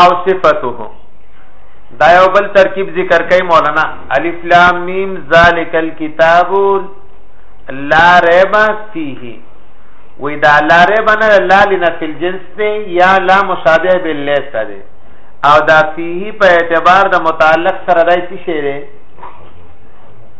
او صفته دا یو بل ترکیب ذکر کوي مولانا الف لام میم ذالک الكتاب لا ریب فیه وې دا لا ریب نه لا لنفی الجنس دی یا لا مشابه باللیس دی او دا فيه په اعتبار د متعلق سره دای څه شی دی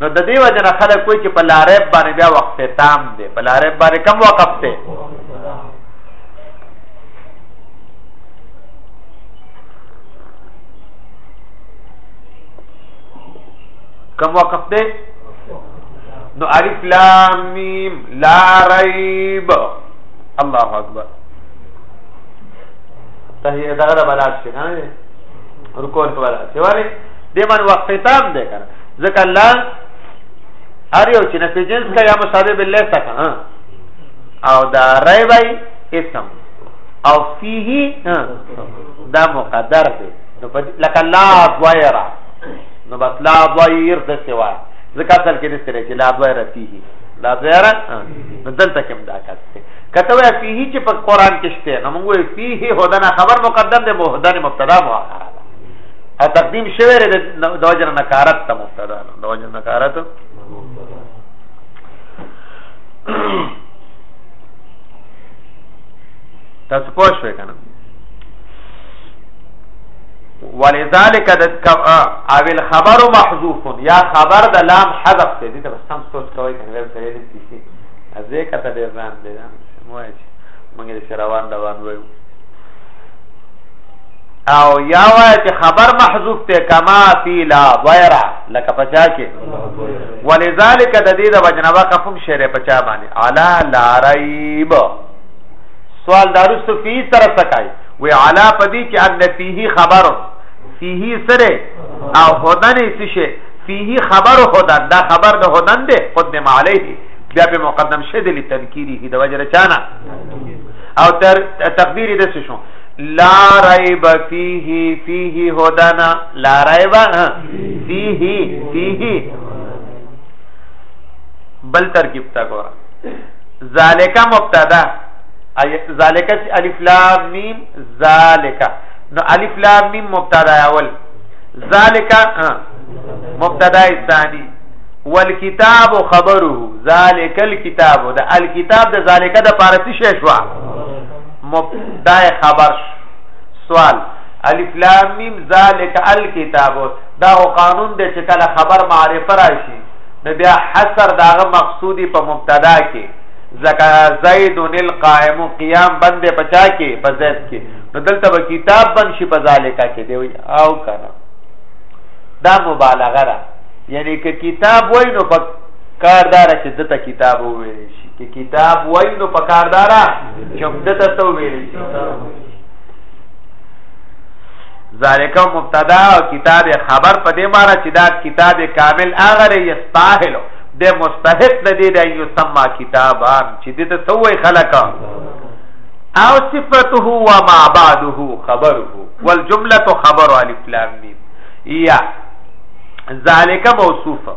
نو د دې وجه نه خلک کوی چې په لارب باندې بیا وقف تام دی په لارب باندې کم وقف دی کم وقف دی نو الف لام میم لا ریب الله اکبر ته یې دا غره بلاش څنګه رکوع په بلاش دی ولی دې باندې وقف تام دی کنه ځکه الله ار یو چې نه پیجنس کا یا مصابه بالله تکا او دا ریبای اسم او فيه دا مقدر دی نو لکه لا ضیرا نو بس لا ضیر د سوا ځکه اصل کې نشته چې لا ضیر فيه لا ضیر نو دلته کوم دا کار دی کته وی فيه چې په قران کې شته نو موږ فيه هدن خبر مقدم دی مهدن مبتدا مؤخر او تقدیم شوی دی د وجر نکارت ته مبتدا نه د وجر نکارت تاسو پوه شئ کنه ولذالک د او الخبر محذوف یا خبر د لام حذف ته دي ته سم سوچ کوي کنه ویل سره دي سي ازه کته ډیر ځان دي مو چې موږ یې روان روان وایو او یا وای چې خبر محذوف ته کما فی لا ویرا لکه پچا کې ولذالک د دې د وجنه وقف هم شعر پچا باندې علا لا ریب سوال دارست فی سره سکای وی علا پدی کې ان فیه خبر فیه سره او هدن څه شي فیه خبر هدن دا خبر د هدن دی قدم علیه بیا په مقدم شه د لتذکیری د وجره چانا او تر تقدیر د څه شو لا ریب فیه فیه هدنا لا ریب فیه فیه بل ترکیب تا ګور ذالک مبتدا ذالک الف لام میم ذالک نو الف لام میم مبتدا اول ذالک مبتدا ثانی والکتاب خبره ذالک الکتاب دا الکتاب د ذالک د پارسی شې شو مبتدا خبر سوال الف لام میم ذالک الکتاب دا قانون دی چې کله خبر معرفه راشي نو بیا حصر داغه مقصودی په مبتدا کې زکا زید القائم قیام بندې پچا کې په زید کې نو دلته به کتاب بن شي په ذالک کې دی او کنه دا مبالغه را یعنی که کتاب وای نو په کاردار چې دته کتاب وویل شي کې کتاب وای نو په کاردار چوب دته تو ویل ذالک مبتدا او کتاب خبر په دې معنی چې دا کتاب کامل اغره یستاهل د مستحق د دې د یسمى کتابا چې دې ته توي خلق او صفته و ما بعده خبره والجمله خبر الف لام میم یا ذالک موصوفه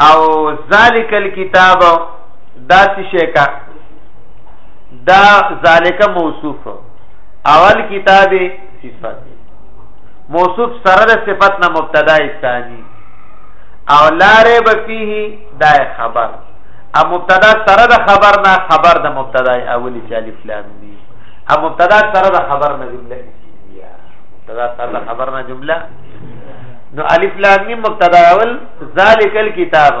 او ذالک الكتاب دا څه شي کا دا ذالک موصوف اول کتاب صفات موصوف سره د صفت نه مبتدا ثانی او لا ریب فيه دا خبر ا مبتدا سره د خبر نه خبر د مبتدا اولی چې الف لام دی ا مبتدا سره د خبر نه جمله مبتدا سره د خبر نه جمله نو الف لام میم مبتدا اول ذالک الكتاب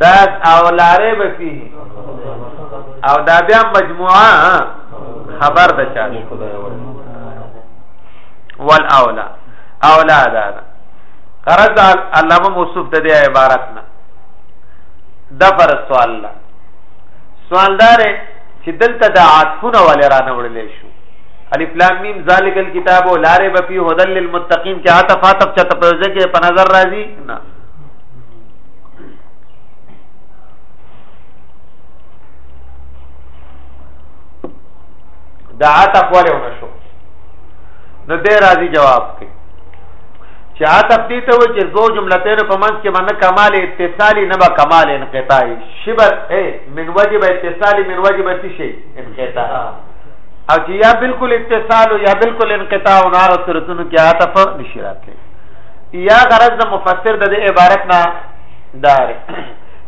دا او لاره به فيه او دا بیا مجموعه خبر د چا ول اولا اولا دا قرض علامه موصوف د دې عبارت نه د پر سوال الله سوالدار چې دلته د عاطفونه ولې را نه وړلې شو الف لام میم ذالک الكتاب لا ریب فی هدى للمتقین کې عطف عطف چته په ځای کې په نظر راځي نه دا عطف ولې ونشو نو دې راځي جواب کوي چې عطف دې ته و چې دو جملتين په منځ کې باندې کمال اتصالي نه به کمال انقطاعي شبر اے من وجب اتصالي من وجب شي انقطاع او چې یا بالکل اتصال او یا بالکل انقطاع او نار صورتونو کې عاطف نشی راتلی یا غرض د مفسر د عبارت نه دار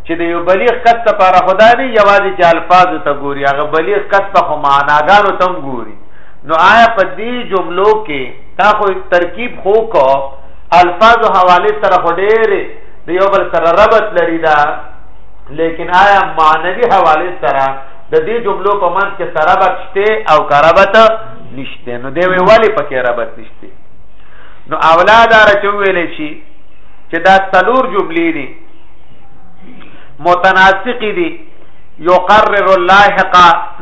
چې د یو بلیغ کس لپاره خدا نه یوازې چې الفاظ ته ګوري هغه بلیغ کس په خو معناګانو تم ګوري نو آیا په دې جملو کې تا خو ترکیب خو کو الفاظ او حواله سره خو ډېر د یو بل سره ربط لري دا لیکن آیا معنوي حواله سره د دې جملو په منځ کې سرابت شته او کرابت نشته نو دی ویلې پکې رابط نشته نو اولاد را چې ویلې شي چې دا څلور جملې دي متناسق دي یقرر اللاحق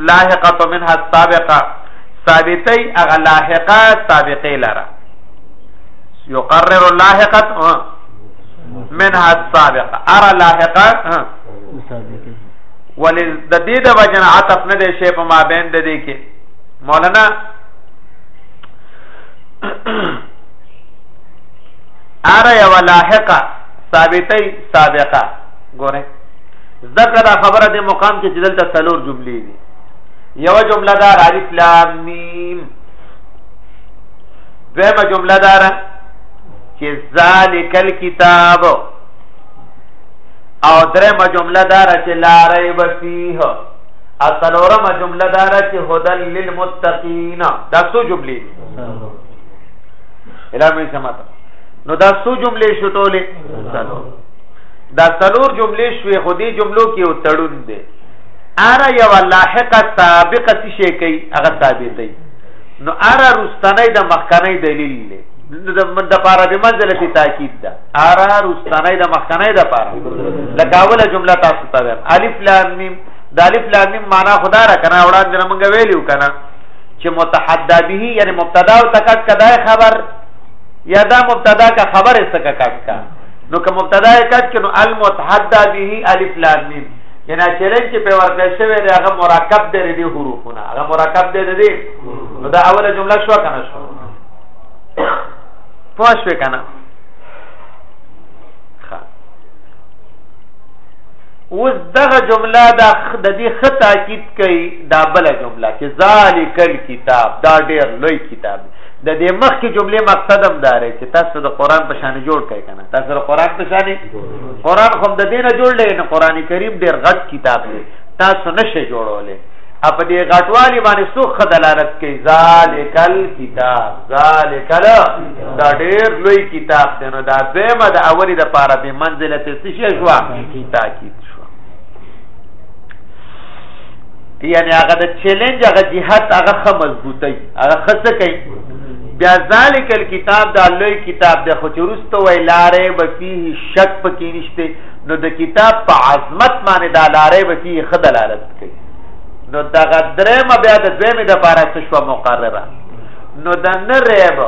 لاحقه منها السابقه ثابتي اغه لاحقه سابقه لره یقرر اللاحقه منها السابقه ارى لاحقه ولې د دې د وجن عطف نه دی شی په ما بین د دې کې مولانا اره یو لاحقه ثابتې سابقه ګوره ذکر خبره د مقام کې چې دلته څلور جملې دي یو جمله دا الف لام میم دویمه جمله دا چې ذالک الكتاب او درېم جمله دار چې لا ریب فیه اصلورم جمله دار چې هدل للمتقین دا څو جملې دي اعلان مې سماته نو دا څو جملې شټولې دا څلور جملې شوې خو دې جملو کې یو تړون دی اره یو لاحقه سابقه څه شي کوي هغه ثابتې نو اره رستنې د مخکنې دلیل دی د د پاره د منزله تاکید ده ارا رستنی د مخکنی د پاره لکه اوله جمله تاسو ته وایم الف لام میم د الف لام میم معنا خدا را کنه وړاندې موږ ویلو کنه چې متحدا به یعنی مبتدا او تکک کدا خبر یا دا مبتدا کا خبر است کا کک کا نو که مبتدا کک کنو المتحدا به الف لام میم یعنی چیلنج چې په ورکړې شوی دی هغه مرکب دی دی حروفونه هغه مرکب دی دی نو دا اوله جمله شو کنه شو پوه شو کنه اوس دغه جمله دا د دې خطا کیت کوي دا بل جمله چې ذالک الكتاب دا ډېر لوی کتاب د دې مخ کې جمله مقصد هم دا لري چې تاسو د قران په شان جوړ کړئ کنه تاسو د قران په شان قران هم د دې نه جوړ لې نه قران کریم ډېر غټ کتاب دی تاسو نشه جوړولې اپ دې غټوالي باندې څو خدلالت کوي ذالکل کتاب ذالکل دا ډېر لوی کتاب دی نو دا دیمه د اولی د پاره به منزله ته څه شي شو تاکید شو یعنی هغه د چیلنج هغه جهاد هغه خه مضبوطی هغه خصه کوي بیا ذالک الكتاب دا لوی کتاب د خچورستو ویلاره وفيه شک پکې نشته نو د کتاب په عظمت باندې دا لاره وفيه خدلالت نو دغه درېمه بیا د دویمې د پاره څه شو مقرره نو د نه ریب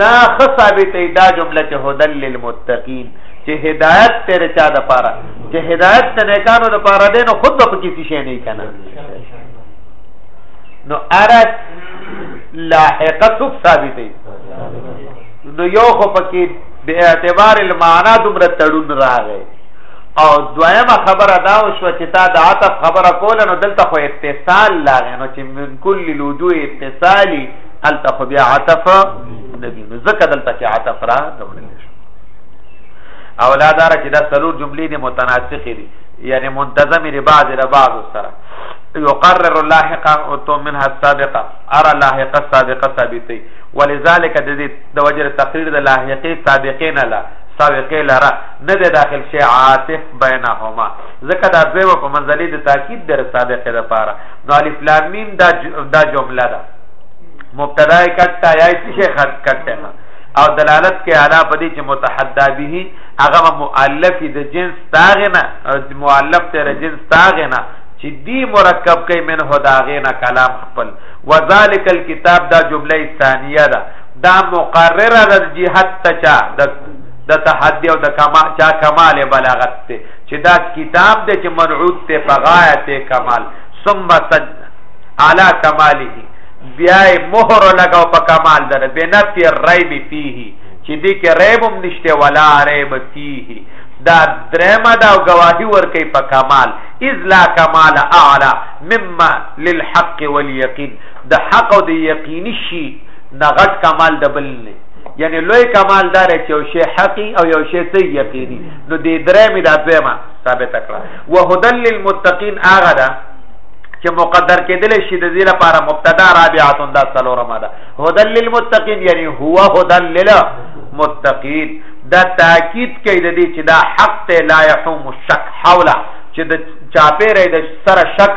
دا خو ثابتې دا جمله چې هدل للمتقین چې هدایت تیر چا د پاره چې هدایت ته نه کانو د پاره دین خود په کسی شي نه کنه نو ارت لاحقه څوک ثابتې نو یو خو پکې به اعتبار المعنا دومره تړون راغی او دویمه خبره دا وشو چې تا د عطف خبره کوله نو دلته خو اتصال لاغې نو چې من کل الوجوه اتصالي هلته خو بیا عطف نبی نو ځکه دلته کې عطف را دوړل شو اولادار چې دا څلور جملې دي متناسقې دي یعنی منتظم لري بعض له بعض سره یقرر لاحقا او تو منها السابقه ارى لاحقه السابقه ثابتي ولذلك د دې د وجر تقریر د لاحقې سابقې نه لا سابقې لره نه دی داخل شوی عاطف بینهما ځکه دا دویمه په منزله د تاکید در سابقه د پاره نو الف لام میم دا دا جمله ده مبتدا کټه یا څه خط کټه او دلالت کې اعلی په دې چې متحدا به هغه مؤلف د جنس تاغنه او مؤلف تر جنس تاغنه چې دی مرکب کې من هداغنه کلام خپل وذالک الكتاب دا جمله ثانیه ده دا مقرره د جهت تچا د د تحدي او د کما چا کمال بلاغت ته چې دا کتاب د چې منعوت ته په غایت کمال ثم سد علی کماله بیا مهر لگاو په کمال در بنفی الريب فيه چې دې کې ریب هم نشته ولا ریب فيه دا درما دا گواهی ورکی په کمال اذ لا کمال اعلى مما للحق واليقين د حق او د یقیني شي نغټ کمال د بل نه یعنی لوی کمال دار چې یو شی حقي او یو شی ته یقیني نو دې درې مې دا دویمه ثابت کړه وهدل للمتقین هغه ده چې مقدر کېدل شي د دې لپاره مبتدا رابعه دا څلورمه ده هدل للمتقین یعنی هو هدل للمتقین دا تاکید کوي د دې چې دا حق ته لا يحوم الشک حوله چې د چاپېره د سره شک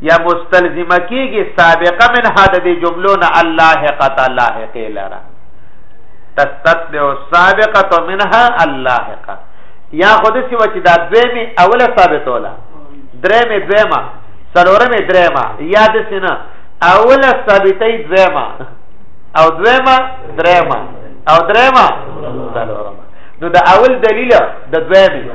یا مستلزمه کیږي سابقه من هدا د جملو نه اللاحقه لاحقه لرا تستتبع السابقه منها اللاحقه یا خود سی وچ دا دویمه اوله ثابتوله درېمه دویمه څلورمه درېمه یاد سینا اوله ثابتې دویمه او دویمه درېمه او درېمه څلورمه نو دا اول دلیل د دویمه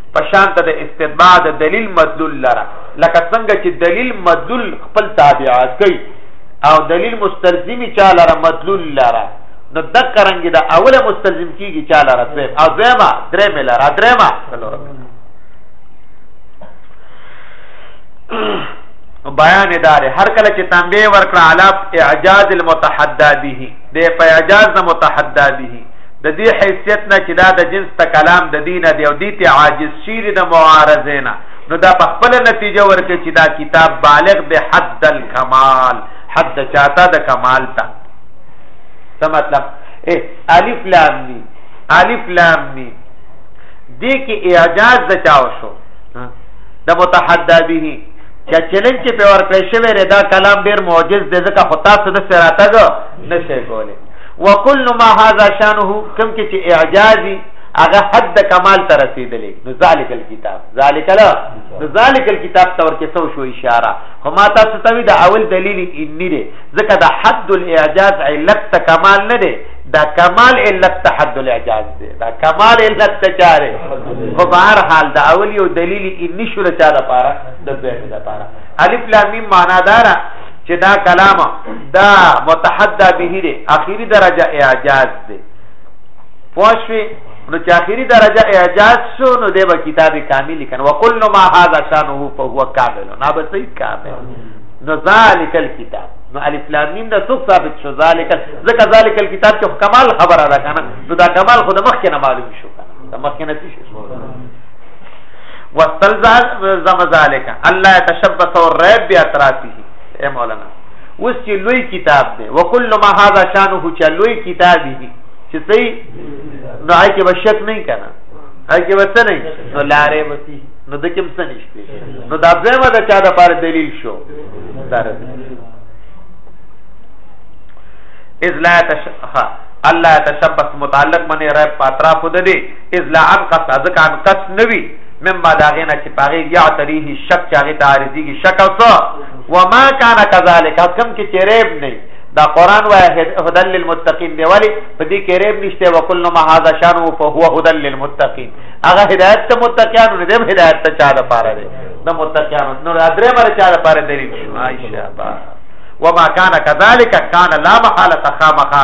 په شان ته د استتباع د دلیل مدلول لره لکه څنګه چې دلیل مدلول خپل تابعات کوي او دلیل مستلزمی چا لره مدلول لره نو د کرنګ د اوله مستلزم کیږي چا لره دوی او دویما درې مې لره درې ما بیان دار هر کله چې تنبیه ورکړه علاف اعجاز المتحدى به د په اعجاز نه متحدى به د دې حیثیت نه چې دا د جنس ته کلام د دینه دی او دې ته عاجز شي د معارضه نه نو دا په خپل نتیجه ورکړي چې دا کتاب بالغ به حد الکمال حد چاته د کمال ته څه مطلب اے الف لام می الف لام می دې کې اعجاز د چاو شو د متحدی به چې چیلنج چې په ورکړې شوی دا کلام ډیر معجز دی ځکه خو تاسو د سراتګ نشئ کولای وکل ما هاذا شانه کم کې چې اعجازي هغه حد د کمال ته رسیدلې نو ذالک الكتاب ذالک لا نو ذالک الكتاب تور کې څو شو اشاره خو ما تاسو ته وی د اول دلیل انی دی ځکه د حد الاعجاز علت ته کمال نه دی دا کمال علت ته حد الاعجاز دی دا کمال علت ته چاره خو په هر حال د اول یو دلیل انی شو لپاره د دوه لپاره الف لام میم معنا دارا چې دا کلام دا متحدى به دی اخیری درجه اعجاز دی پوښوي نو چې اخیری درجه اعجاز شو نو دی به کتاب کامل لیکن وکل ما هذا شانه فهو کامل نه به صحیح کامل نو ذالک الكتاب نو الف لام میم دا څوک ثابت شو ذالک ذکر ذالک الكتاب چې کمال خبره ده کنه نو دا کمال خود مخ کې نه معلوم شو کنه مخ کې نه شي واستلزم ذلك الله يتشبث الريب باطرافه اے مولانا اوس چې لوی کتاب دی وکل ما هذا شانه چې لوی کتاب دی چې صحیح نو هغه کې بشک نه کنا هغه کې وڅ نه نو لارې وتی نو د کوم څه نشته نو دا زموږ د چا د پر دلیل شو دارت اذ لا تشخ الله تشبث متعلق منی رب پاترا خود دی اذ لا انقص ځکه انقص نه وي مما دا غینا چې پاغي یا تریه شک چې هغه ته عارضیږي شک اوسه وما کان کذالک کم کې چریب نه دا قران وای هدل للمتقین دی ولی په دې کې ریب نشته وکل ما هاذا شان او فهو هدل للمتقین هغه هدایت ته متقیان نه دی هدایت ته چا ده پاره دی د متقیان نو درې مر چا ده پاره دی ماشاءالله وما کان کذالک کان لا محاله خامخه